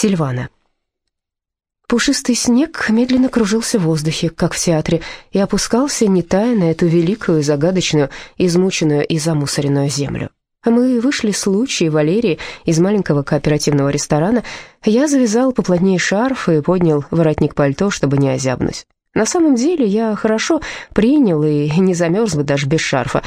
Сильвана. Пушистый снег медленно кружился в воздухе, как в театре, и опускался, не тая на эту великую, загадочную, измученную и замусоренную землю. Мы вышли с Лучи и Валерии из маленького кооперативного ресторана. Я завязал поплотнее шарф и поднял воротник пальто, чтобы не озябнуть. На самом деле я хорошо принял и не замерз бы даже без шарфа.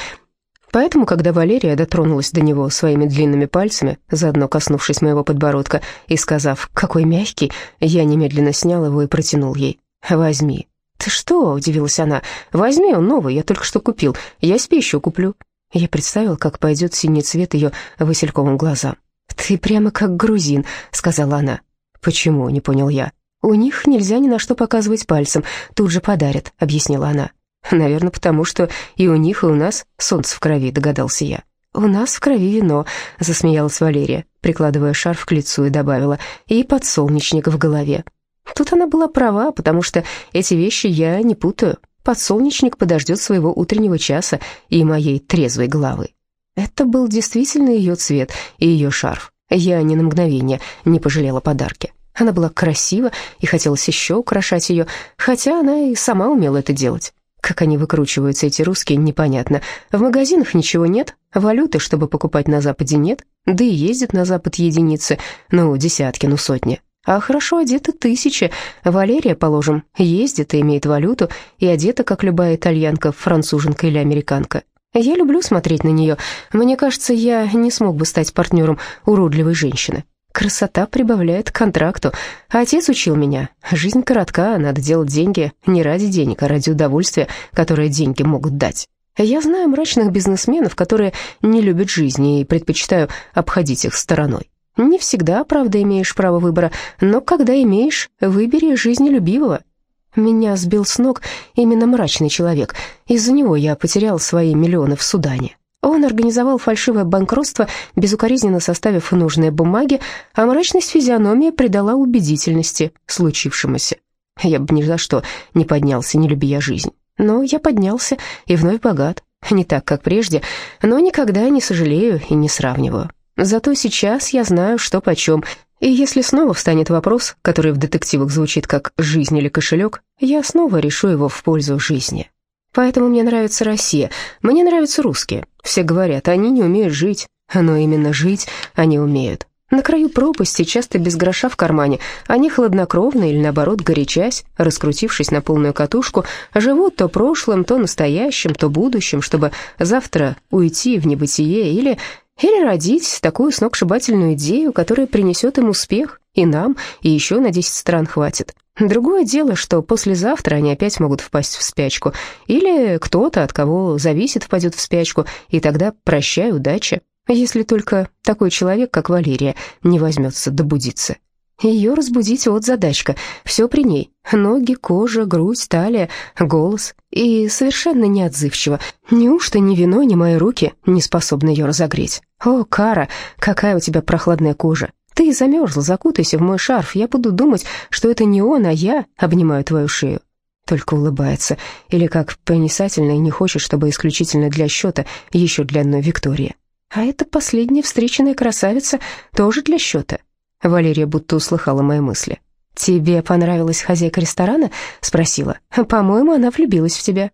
Поэтому, когда Валерия дотронулась до него своими длинными пальцами, заодно коснувшись моего подбородка и сказав «какой мягкий», я немедленно снял его и протянул ей. «Возьми». «Ты что?» — удивилась она. «Возьми, он новый, я только что купил. Я себе еще куплю». Я представил, как пойдет синий цвет ее васильковым глазам. «Ты прямо как грузин», — сказала она. «Почему?» — не понял я. «У них нельзя ни на что показывать пальцем, тут же подарят», — объяснила она. «Наверное, потому что и у них, и у нас солнце в крови», — догадался я. «У нас в крови вино», — засмеялась Валерия, прикладывая шарф к лицу и добавила, «и подсолнечник в голове». Тут она была права, потому что эти вещи я не путаю. Подсолнечник подождет своего утреннего часа и моей трезвой головы. Это был действительно ее цвет и ее шарф. Я ни на мгновение не пожалела подарки. Она была красива, и хотелось еще украшать ее, хотя она и сама умела это делать. Как они выкручиваются, эти русские, непонятно. В магазинах ничего нет, валюты, чтобы покупать на Западе, нет, да и ездят на Запад единицы, ну, десятки, ну, сотни. А хорошо одеты тысячи. Валерия, положим, ездит и имеет валюту, и одета, как любая итальянка, француженка или американка. Я люблю смотреть на нее. Мне кажется, я не смог бы стать партнером уродливой женщины. Красота прибавляет к контракту. Отец учил меня. Жизнь коротка, надо делать деньги не ради денег, а ради удовольствия, которое деньги могут дать. Я знаю мрачных бизнесменов, которые не любят жизни и предпочитаю обходить их стороной. Не всегда, правда, имеешь право выбора, но когда имеешь, выбери жизнелюбивого. Меня сбил с ног именно мрачный человек. Из-за него я потерял свои миллионы в Судане. Он организовал фальшивое банкротство, безукоризненно составив нужные бумаги, а мрачность физиономии придала убедительности случившемуся. Я бы ни за что не поднялся, не любя жизнь. Но я поднялся и вновь богат. Не так, как прежде, но никогда не сожалею и не сравниваю. Зато сейчас я знаю, что почем, и если снова встанет вопрос, который в детективах звучит как «жизнь» или «кошелек», я снова решу его в пользу жизни. Поэтому мне нравится Россия, мне нравятся русские. Все говорят, они не умеют жить, но именно жить они умеют. На краю пропасти, часто без гроша в кармане, они хладнокровно или, наоборот, горячась, раскрутившись на полную катушку, живут то прошлым, то настоящим, то будущим, чтобы завтра уйти в небытие или или родить такую сногсшибательную идею, которая принесет им успех, и нам, и еще на 10 стран хватит. Другое дело, что послезавтра они опять могут впасть в спячку, или кто-то, от кого зависит, впадет в спячку, и тогда прощай, удача, если только такой человек, как Валерия, не возьмется добудиться. Ее разбудить вот задачка. Все при ней. Ноги, кожа, грудь, талия, голос. И совершенно неотзывчиво. Неужто ни вино, ни мои руки не способны ее разогреть? О, Кара, какая у тебя прохладная кожа. Ты замерзла, закутайся в мой шарф. Я буду думать, что это не он, а я обнимаю твою шею. Только улыбается. Или как проницательно и не хочет, чтобы исключительно для счета, еще для одной Виктории. А эта последняя встреченная красавица тоже для счета. Валерия будто услыхала мои мысли. «Тебе понравилась хозяйка ресторана?» — спросила. «По-моему, она влюбилась в тебя».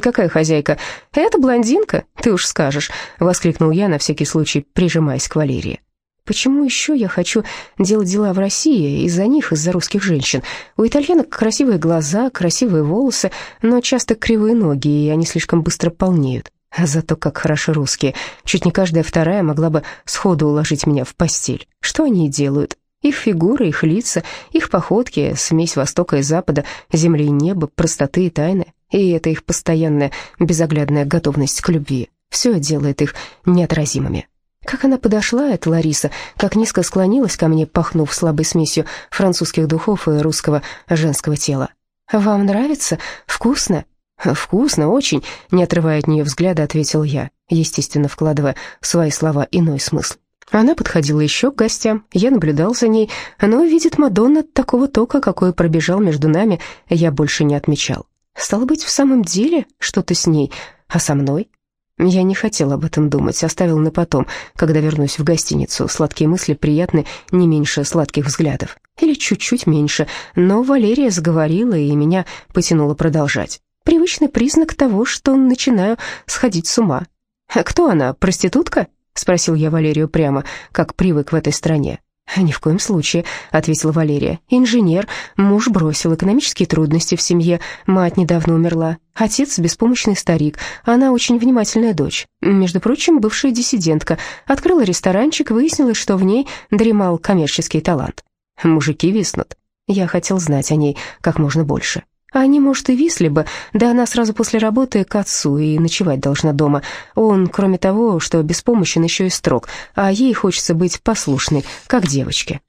«Какая хозяйка?» «Это блондинка, ты уж скажешь», — воскликнул я, на всякий случай прижимаясь к Валерии. «Почему еще я хочу делать дела в России из-за них, из-за русских женщин? У итальянок красивые глаза, красивые волосы, но часто кривые ноги, и они слишком быстро полнеют. А зато как хороши русские. Чуть не каждая вторая могла бы сходу уложить меня в постель. Что они делают. Их фигуры, их лица, их походки, смесь Востока и Запада, земли и неба, простоты и тайны. И это их постоянная, безоглядная готовность к любви. Все делает их неотразимыми. Как она подошла, эта Лариса, как низко склонилась ко мне, пахнув слабой смесью французских духов и русского женского тела. «Вам нравится? Вкусно?» «Вкусно, очень», — не отрывая от нее взгляда, ответил я, естественно, вкладывая в свои слова иной смысл. Она подходила еще к гостям, я наблюдал за ней, но, видит Мадонна, такого тока, какой пробежал между нами, я больше не отмечал. Стало быть, в самом деле что-то с ней, а со мной? Я не хотел об этом думать, оставил на потом, когда вернусь в гостиницу. Сладкие мысли приятны не меньше сладких взглядов. Или чуть-чуть меньше. Но Валерия заговорила, и меня потянуло продолжать. Привычный признак того, что начинаю сходить с ума. «А «Кто она, проститутка?» — спросил я Валерию прямо, как привык в этой стране. «Ни в коем случае», — ответила Валерия. «Инженер, муж бросил, экономические трудности в семье, мать недавно умерла, отец — беспомощный старик, она очень внимательная дочь. Между прочим, бывшая диссидентка, открыла ресторанчик, выяснилось, что в ней дремал коммерческий талант. Мужики виснут. Я хотел знать о ней как можно больше. Они, может, и висли бы, да она сразу после работы к отцу и ночевать должна дома. Он, кроме того, что беспомощен, еще и строг, а ей хочется быть послушной, как девочке.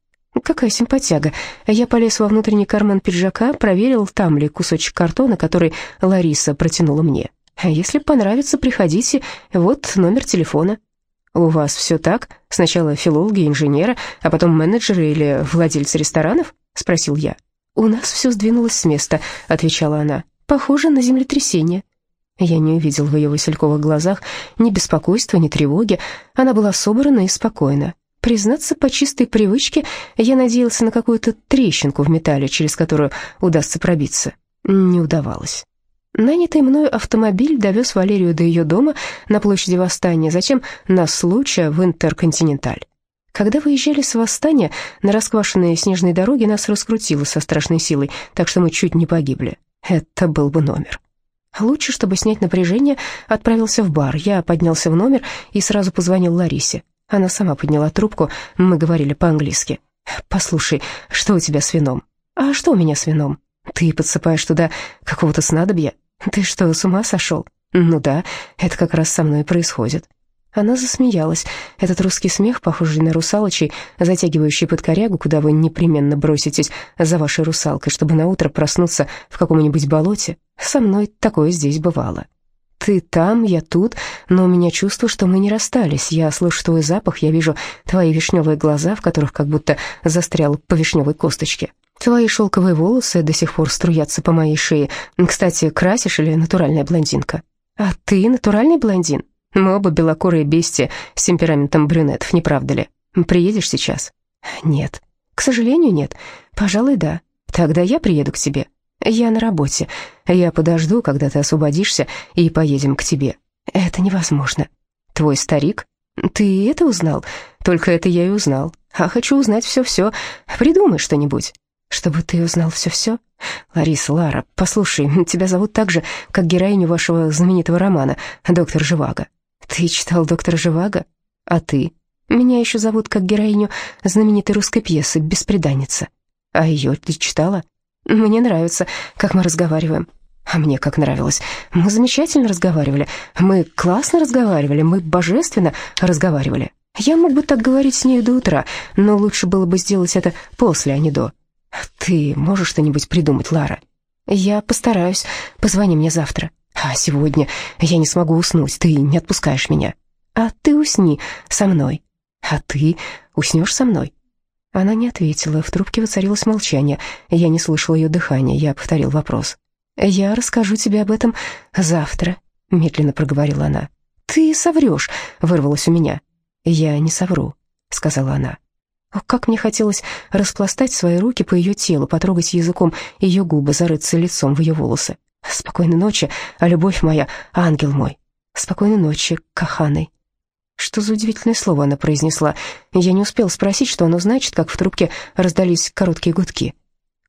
Какая симпатяга. Я полез во внутренний карман пиджака, проверил, там ли кусочек картона, который Лариса протянула мне. Если понравится, приходите, вот номер телефона. У вас все так? Сначала филологи, инженеры, а потом менеджеры или владельцы ресторанов? Спросил я. «У нас все сдвинулось с места», — отвечала она. «Похоже на землетрясение». Я не увидел в ее васильковых глазах ни беспокойства, ни тревоги. Она была собрана и спокойна. Признаться, по чистой привычке я надеялся на какую-то трещинку в металле, через которую удастся пробиться. Не удавалось. Нанятый мною автомобиль довез Валерию до ее дома на площади Восстания, затем на случай в Интерконтиненталь. Когда выезжали с восстания, на расквашенной снежной дороге нас раскрутило со страшной силой, так что мы чуть не погибли. Это был бы номер. Лучше, чтобы снять напряжение, отправился в бар. Я поднялся в номер и сразу позвонил Ларисе. Она сама подняла трубку, мы говорили по-английски. «Послушай, что у тебя с вином?» «А что у меня с вином?» «Ты подсыпаешь туда какого-то снадобья? Ты что, с ума сошел?» «Ну да, это как раз со мной происходит». Она засмеялась. Этот русский смех, похожий на русалочий, затягивающий под корягу, куда вы непременно броситесь за вашей русалкой, чтобы наутро проснуться в каком-нибудь болоте. Со мной такое здесь бывало. Ты там, я тут, но у меня чувство, что мы не расстались. Я слышу твой запах, я вижу твои вишневые глаза, в которых как будто застрял по вишневой косточке. Твои шелковые волосы до сих пор струятся по моей шее. Кстати, красишь или натуральная блондинка? А ты натуральный блондин? Мы оба белокурые бестии с темпераментом брюнетов, не правда ли? Приедешь сейчас? Нет. К сожалению, нет. Пожалуй, да. Тогда я приеду к тебе. Я на работе. Я подожду, когда ты освободишься, и поедем к тебе. Это невозможно. Твой старик? Ты это узнал? Только это я и узнал. А хочу узнать все-все. Придумай что-нибудь. Чтобы ты узнал все-все? Лариса, Лара, послушай, тебя зовут так же, как героиню вашего знаменитого романа «Доктор Живаго». «Ты читал доктора Живаго? А ты? Меня еще зовут как героиню знаменитой русской пьесы «Беспреданница». А ее ты читала? Мне нравится, как мы разговариваем. А мне как нравилось. Мы замечательно разговаривали. Мы классно разговаривали. Мы божественно разговаривали. Я мог бы так говорить с ней до утра, но лучше было бы сделать это после, а не до. Ты можешь что-нибудь придумать, Лара? Я постараюсь. Позвони мне завтра. А сегодня я не смогу уснуть, ты не отпускаешь меня. А ты усни со мной. А ты уснешь со мной?» Она не ответила, в трубке воцарилось молчание. Я не слышал ее дыхания, я повторил вопрос. «Я расскажу тебе об этом завтра», — медленно проговорила она. «Ты соврешь», — вырвалось у меня. «Я не совру», — сказала она. Как мне хотелось распластать свои руки по ее телу, потрогать языком ее губы, зарыться лицом в ее волосы. Спокойной ночи, а любовь моя, ангел мой. Спокойной ночи, каханой. Что за удивительное слово она произнесла? Я не успел спросить, что оно значит, как в трубке раздались короткие гудки.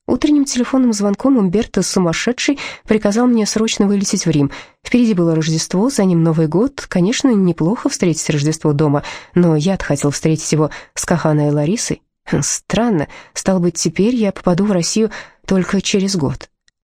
Утренним телефонным звонком Умберто сумасшедший приказал мне срочно вылететь в Рим. Впереди было Рождество, за ним Новый год. Конечно, неплохо встретить Рождество дома, но я-то хотел встретить его с Каханой Ларисой. Странно, стало быть, теперь я попаду в Россию только через год.